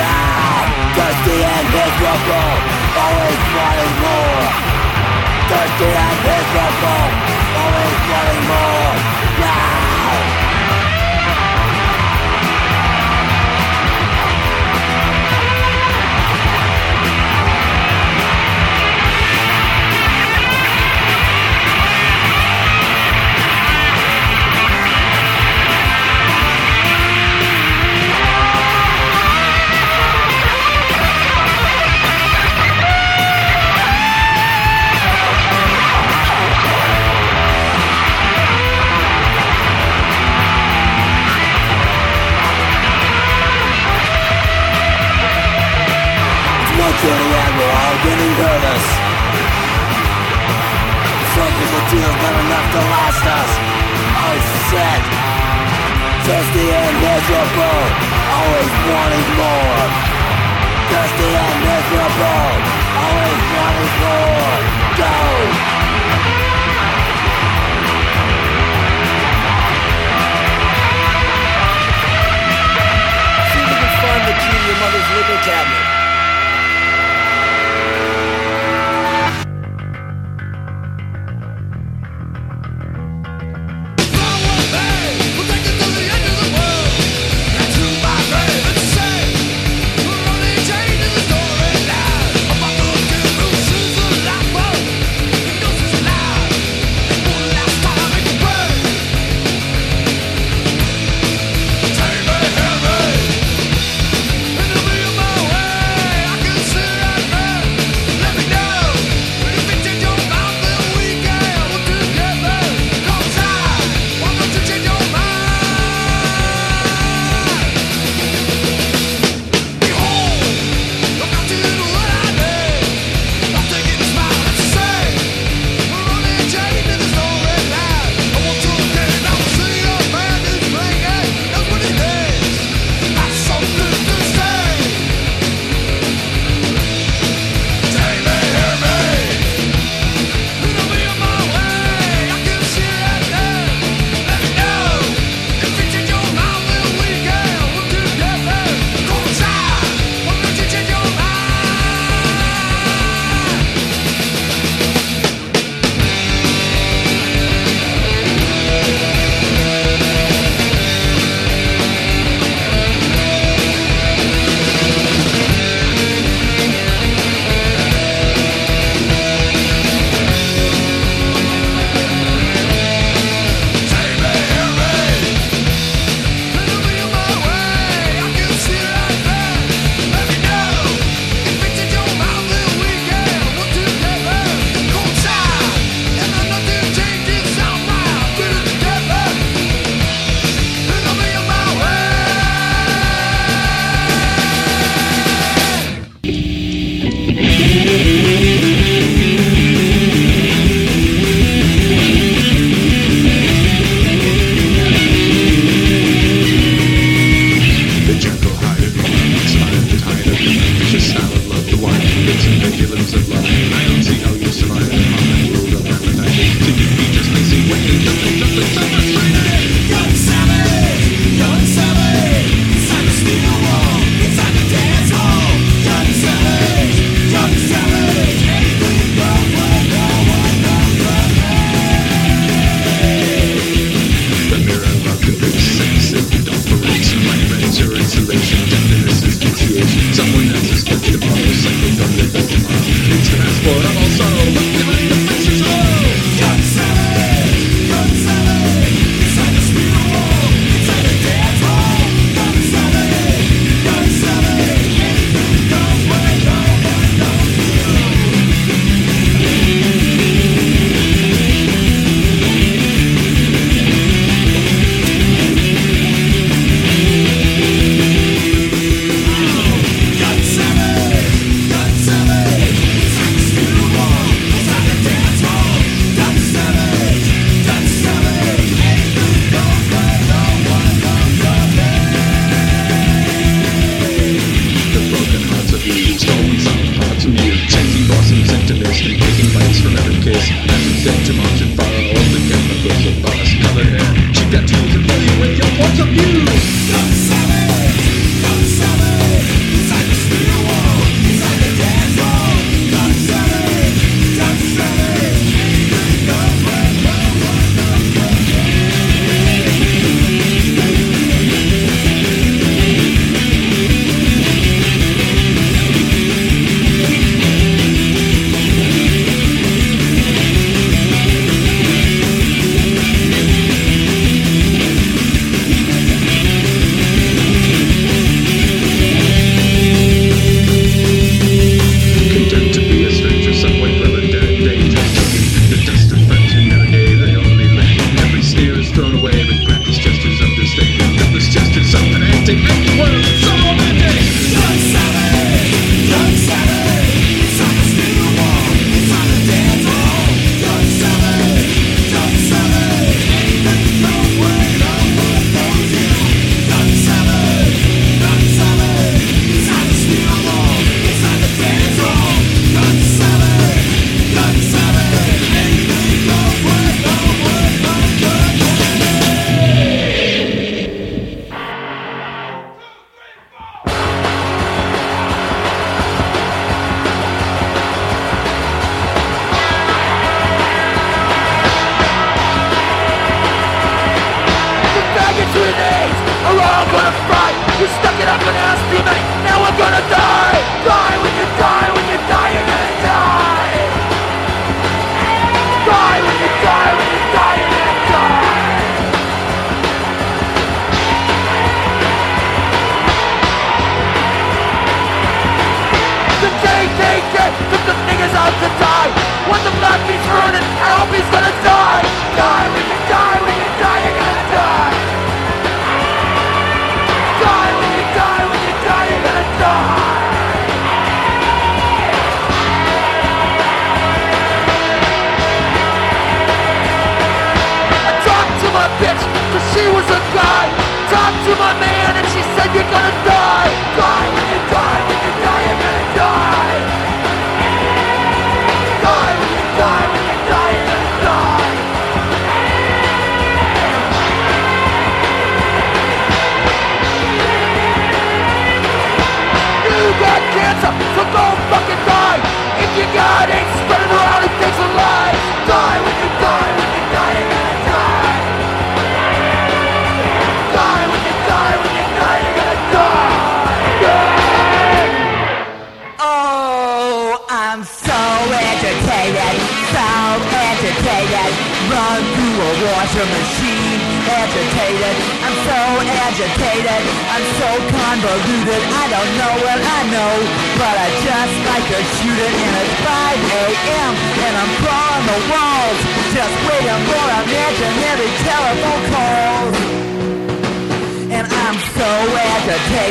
now Thirsty and miserable Always wanting more? Thirsty and miserable Always wanting more? to the end, we're all getting nervous Fuck is a deal, not enough to last us I said Just the end, miserable Always wanting more Just the end, miserable Always wanting more Go! find the key to your mother's liquor cabinet.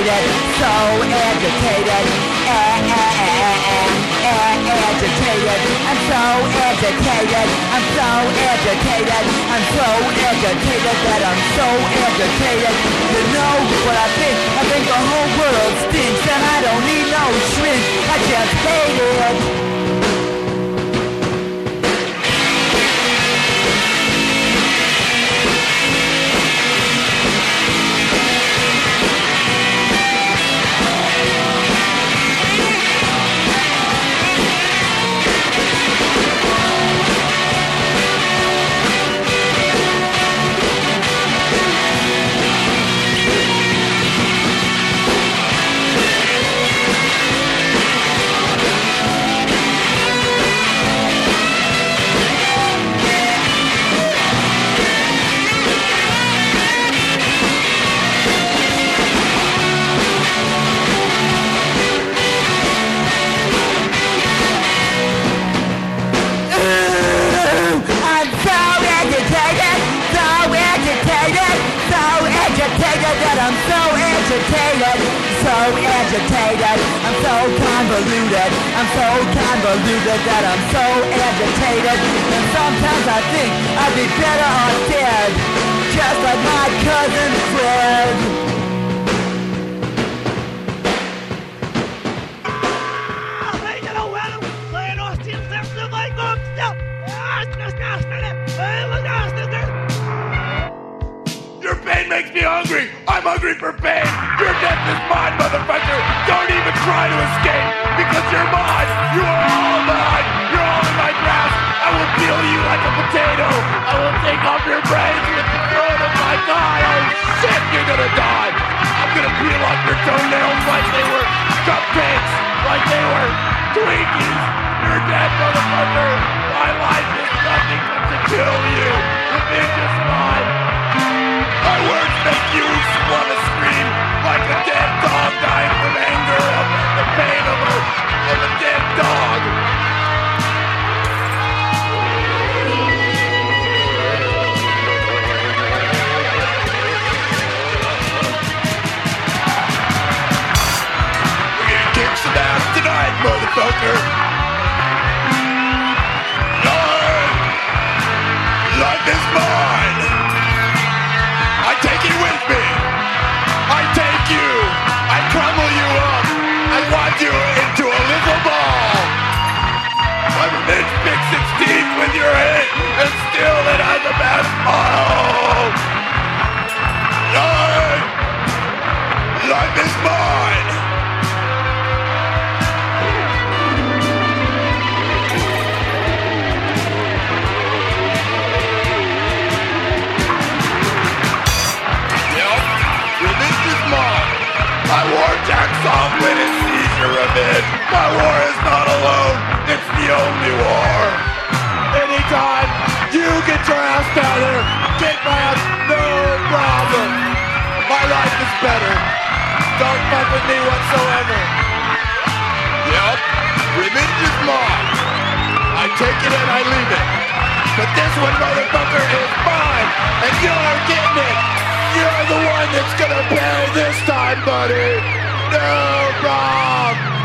Agitated, so a- agitated. I'm so agitated, I'm so agitated, I'm so agitated that I'm so agitated. You know what I think? I think the whole world stinks and I don't need no shrink. I just hate it. I'm so agitated, so agitated, I'm so convoluted, I'm so convoluted that I'm so agitated, and sometimes I think I'd be better off dead, just like my cousin Fred. Makes me hungry. I'm hungry for pain. Your death is mine, motherfucker. Don't even try to escape because you're mine. You are all mine. You're all in my grasp. I will peel you like a potato. I will take off your brains with the throat of my thigh. Oh shit, you're gonna die. I'm gonna peel off your toenails like they were cupcakes, like they were Twinkies. You're dead, motherfucker. My life is nothing but to kill you. Revenge is mine words make you wanna scream like a dead dog dying from anger of the pain of a, of a dead dog. We're gonna kick some ass tonight, motherfucker. Lord, life is mine. your head and steal it as a best model. Life, life is mine. Yep, revenge is mine. My war jacks off when it sees your revenge. My war is not alone. It's the only war. Better. Don't fuck with me whatsoever. Yep, is mine. I take it and I leave it. But this one, motherfucker, is mine, and you're getting it. You're the one that's gonna pay this time, buddy. No problem.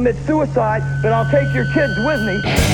Commit suicide, but I'll take your kids with me.